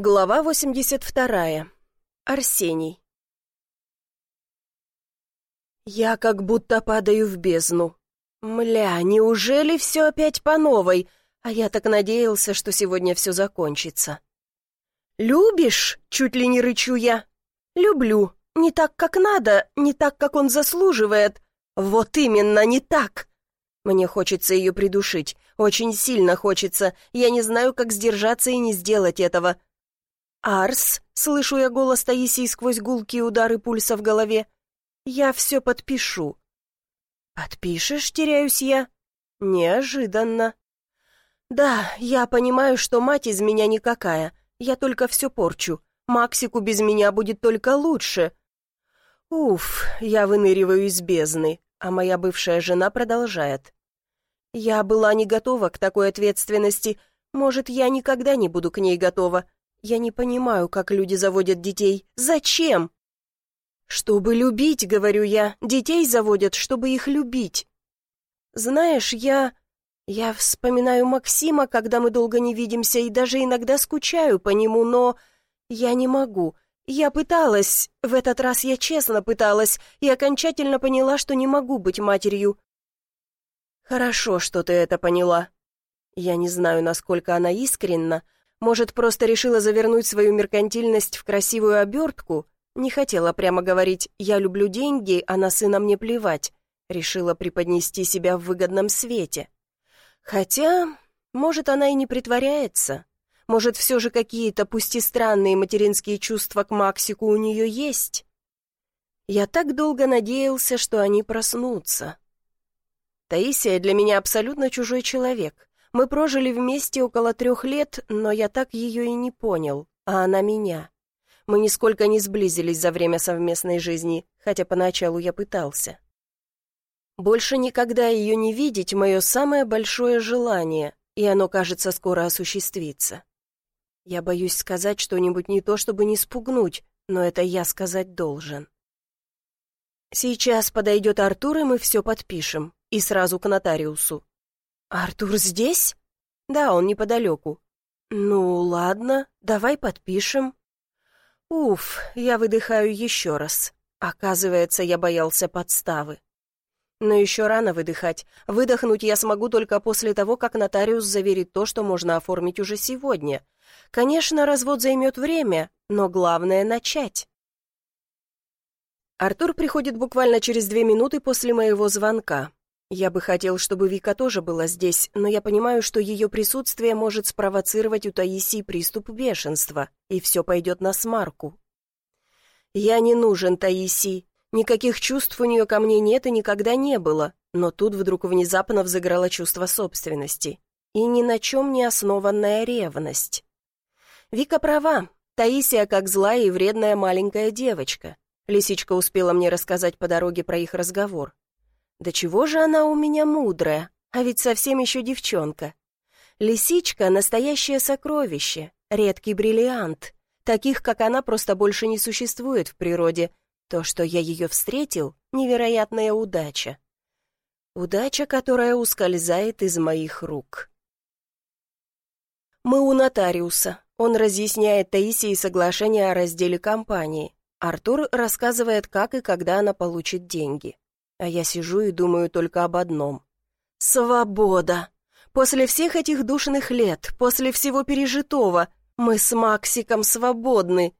Глава 82. Арсений. Я как будто падаю в бездну. Мля, неужели все опять по новой? А я так надеялся, что сегодня все закончится. «Любишь?» — чуть ли не рычу я. «Люблю. Не так, как надо, не так, как он заслуживает. Вот именно, не так!» Мне хочется ее придушить. Очень сильно хочется. Я не знаю, как сдержаться и не сделать этого. «Арс!» — слышу я голос Таисии сквозь гулкие удары пульса в голове. «Я все подпишу». «Подпишешь?» — теряюсь я. «Неожиданно». «Да, я понимаю, что мать из меня никакая. Я только все порчу. Максику без меня будет только лучше». Уф, я выныриваю из бездны, а моя бывшая жена продолжает. «Я была не готова к такой ответственности. Может, я никогда не буду к ней готова. Я не понимаю, как люди заводят детей. Зачем? Чтобы любить, говорю я. Детей заводят, чтобы их любить. Знаешь, я... Я вспоминаю Максима, когда мы долго не видимся, и даже иногда скучаю по нему, но... Я не могу. Я пыталась, в этот раз я честно пыталась, и окончательно поняла, что не могу быть матерью. Хорошо, что ты это поняла. Я не знаю, насколько она искренна, может, просто решила завернуть свою меркантильность в красивую обертку? Не хотела прямо говорить «я люблю деньги, а на сына мне плевать». Решила преподнести себя в выгодном свете. Хотя, может, она и не притворяется. Может, все же какие-то, пусть и странные материнские чувства к Максику у нее есть. Я так долго надеялся, что они проснутся. Таисия для меня абсолютно чужой человек. Мы прожили вместе около трех лет, но я так ее и не понял, а она меня. Мы нисколько не сблизились за время совместной жизни, хотя поначалу я пытался. Больше никогда ее не видеть — мое самое большое желание, и оно, кажется, скоро осуществится. Я боюсь сказать что-нибудь не то, чтобы не спугнуть, но это я сказать должен. Сейчас подойдет Артур, и мы все подпишем, и сразу к нотариусу. «Артур здесь?» «Да, он неподалеку». «Ну, ладно, давай подпишем». Уф, я выдыхаю еще раз. Оказывается, я боялся подставы. Но еще рано выдыхать. Выдохнуть я смогу только после того, как нотариус заверит то, что можно оформить уже сегодня. Конечно, развод займет время, но главное — начать. Артур приходит буквально через две минуты после моего звонка. Я бы хотел, чтобы Вика тоже была здесь, но я понимаю, что ее присутствие может спровоцировать у Таисии приступ бешенства, и все пойдет на смарку. Я не нужен Таисии. Никаких чувств у нее ко мне нет и никогда не было, но тут вдруг внезапно взыграло чувство собственности. И ни на чем не основанная ревность. Вика права. Таисия как злая и вредная маленькая девочка. Лисичка успела мне рассказать по дороге про их разговор. Да чего же она у меня мудрая, а ведь совсем еще девчонка. Лисичка — настоящее сокровище, редкий бриллиант. Таких, как она, просто больше не существует в природе. То, что я ее встретил — невероятная удача. Удача, которая ускользает из моих рук. Мы у нотариуса. Он разъясняет Таисии соглашение о разделе компании. Артур рассказывает, как и когда она получит деньги. А я сижу и думаю только об одном. Свобода! После всех этих душных лет, после всего пережитого, мы с Максиком свободны.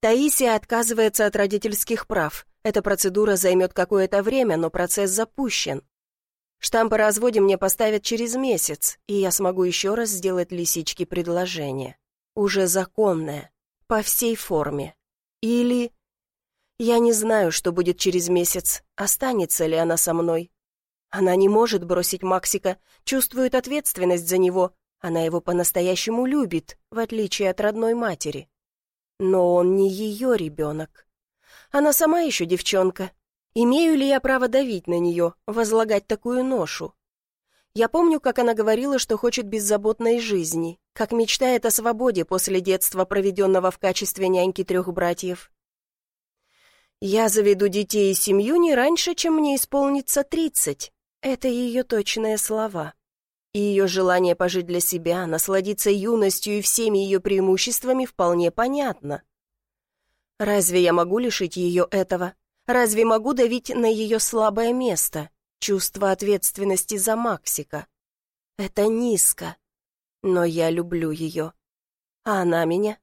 Таисия отказывается от родительских прав. Эта процедура займет какое-то время, но процесс запущен. Штамп о разводе мне поставят через месяц, и я смогу еще раз сделать лисичке предложение. Уже законное, по всей форме. Или я не знаю, что будет через месяц, останется ли она со мной. Она не может бросить Максика, чувствует ответственность за него. Она его по-настоящему любит, в отличие от родной матери. Но он не ее ребенок. Она сама еще девчонка. Имею ли я право давить на нее, возлагать такую ношу? Я помню, как она говорила, что хочет беззаботной жизни, как мечтает о свободе после детства, проведенного в качестве няньки трех братьев. «Я заведу детей и семью не раньше, чем мне исполнится тридцать». Это ее точные слова. И ее желание пожить для себя, насладиться юностью и всеми ее преимуществами вполне понятно. Разве я могу лишить ее этого? Разве могу давить на ее слабое место, чувство ответственности за Максика? Это низко. Но я люблю ее. А она меня?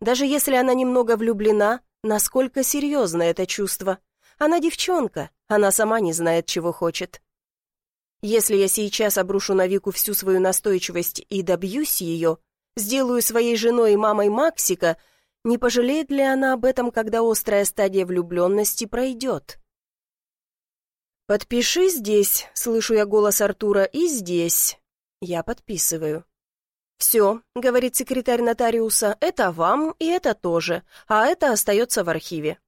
Даже если она немного влюблена, насколько серьезно это чувство? Она девчонка, она сама не знает, чего хочет. Если я сейчас обрушу на Вику всю свою настойчивость и добьюсь ее, сделаю своей женой и мамой Максика, не пожалеет ли она об этом, когда острая стадия влюбленности пройдет? «Подпиши здесь», — слышу я голос Артура, — «и здесь». Я подписываю. «Все», — говорит секретарь нотариуса, — «это вам, и это тоже, а это остается в архиве».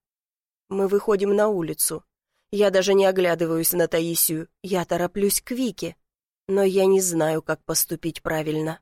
Мы выходим на улицу. Я даже не оглядываюсь на Таисию, я тороплюсь к Вике. Но я не знаю, как поступить правильно.